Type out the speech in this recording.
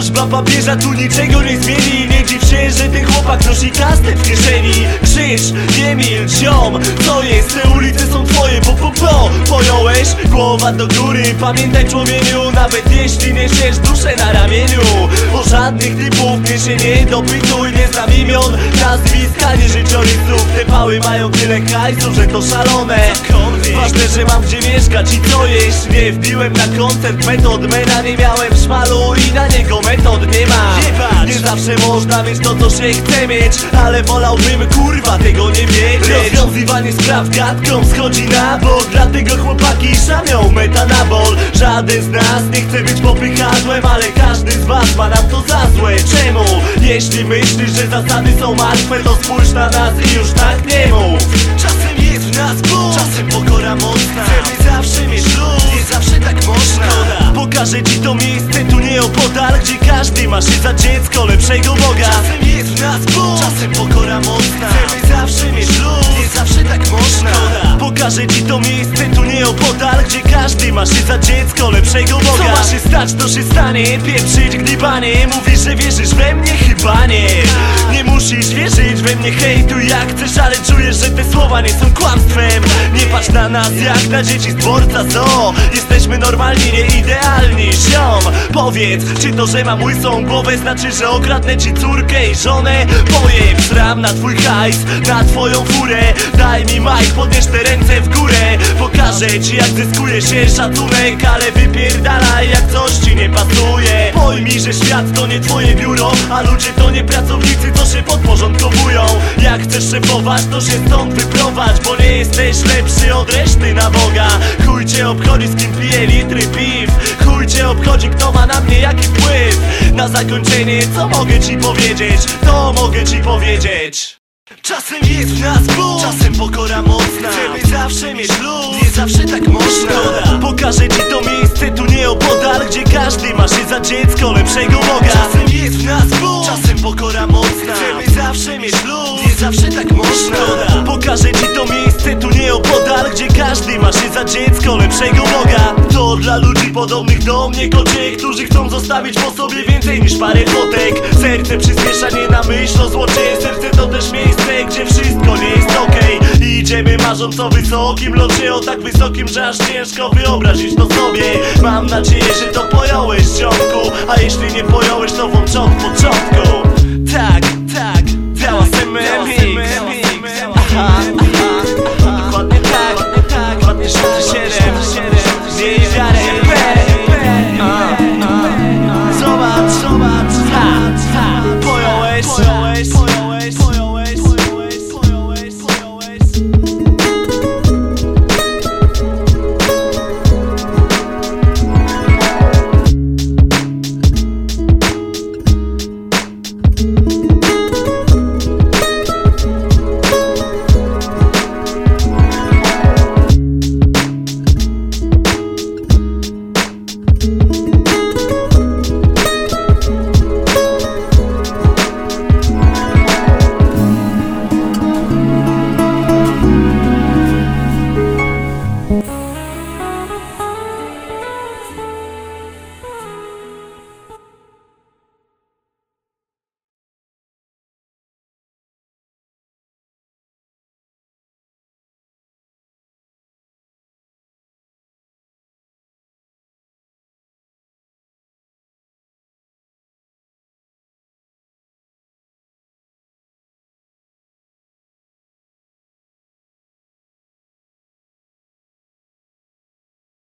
Groźba papieża tu niczego nie zmieni. Nie dziw się, że ten chłopak nosi kastę w kieszeni. Krzyż, nie milcz, ziom Co jest, te ulice są twoje, bo po po Pojąłeś, głowa do góry. Pamiętaj człowieku, nawet jeśli niesiesz duszę na ramieniu O żadnych typów mnie się nie dopytuj Nie znam imion, nazwisk, ani życiorysów Te pały mają tyle hajsu, że to szalone Ważne, że mam gdzie mieszkać i co jeść. Nie wbiłem na koncert metod mena Nie miałem. Szmalu i na niego metod nie ma. Nie zawsze można mieć to, co się chce mieć. Ale wolałbym kurwa tego nie wiedzieć Rozwiązywanie spraw gadką schodzi na bok. Dlatego chłopaki szamią metanabol. Żaden z nas nie chce być popychadłem Ale każdy z was ma nam to za złe. Czemu? Jeśli myślisz, że zasady są martwe To spójrz na nas i już tak nie mów w nas ból Czasem pokora mocna. Chcemy zawsze mieć luz. Nie zawsze tak można. Pokażę ci to miejsce tu nieopodal Gdzie każdy ma się za dziecko lepszego Boga. Czasem jest Ci to miejsce tu nieopodal Gdzie każdy ma się za dziecko lepszego Boga. Co ma się stać to się stanie Pieprzyć gdybanie. Mówisz, że wierzysz we mnie? Chyba nie. Nie musisz wierzyć we mnie hejtuj jak chcesz Ale czujesz, że te słowa nie są kłamstwem. Nie patrz na nas jak na dzieci z dworca zoo Jesteśmy normalni, nie idealni Ziom, powiedz, czy to, że mam łysą głowę Znaczy, że okradnę ci córkę i żonę? Pojem, sram na twój hajs, na twoją furę. Daj mi majk, podnieś te ręce w górę. Pokażę ci jak zyskuje się szacunek Ale wypierdalaj jak coś ci nie pasuje. Pojmij, że świat to nie twoje biuro A ludzie to nie pracownicy, co się podporządkowują. Jak chcesz szefować, to się stąd wyprowadź Bo nie jesteś lepszy od reszty na Boga. Chuj cię obchodzi z kim pije litry piw cię obchodzi kto ma na mnie jaki wpływ. Na zakończenie co mogę ci powiedzieć? To mogę ci powiedzieć. Czasem jest w nas ból, czasem pokora mocna. Chcemy zawsze mieć luz, nie zawsze tak można. Pokażę ci to miejsce tu nieopodal Gdzie każdy ma się za dziecko lepszego Boga. Czasem jest w nas dziecko lepszego Boga. To dla ludzi podobnych do mnie kocie Którzy chcą zostawić po sobie więcej niż parę fotek. Serce przyspiesza nie na myśl o złocie. Serce to też miejsce, gdzie wszystko nie jest okej. I idziemy marząc o wysokim locie O tak wysokim, że aż ciężko wyobrazić to sobie. Mam nadzieję, że to pojąłeś ciągu A jeśli nie pojąłeś, to włącz od początku Tak,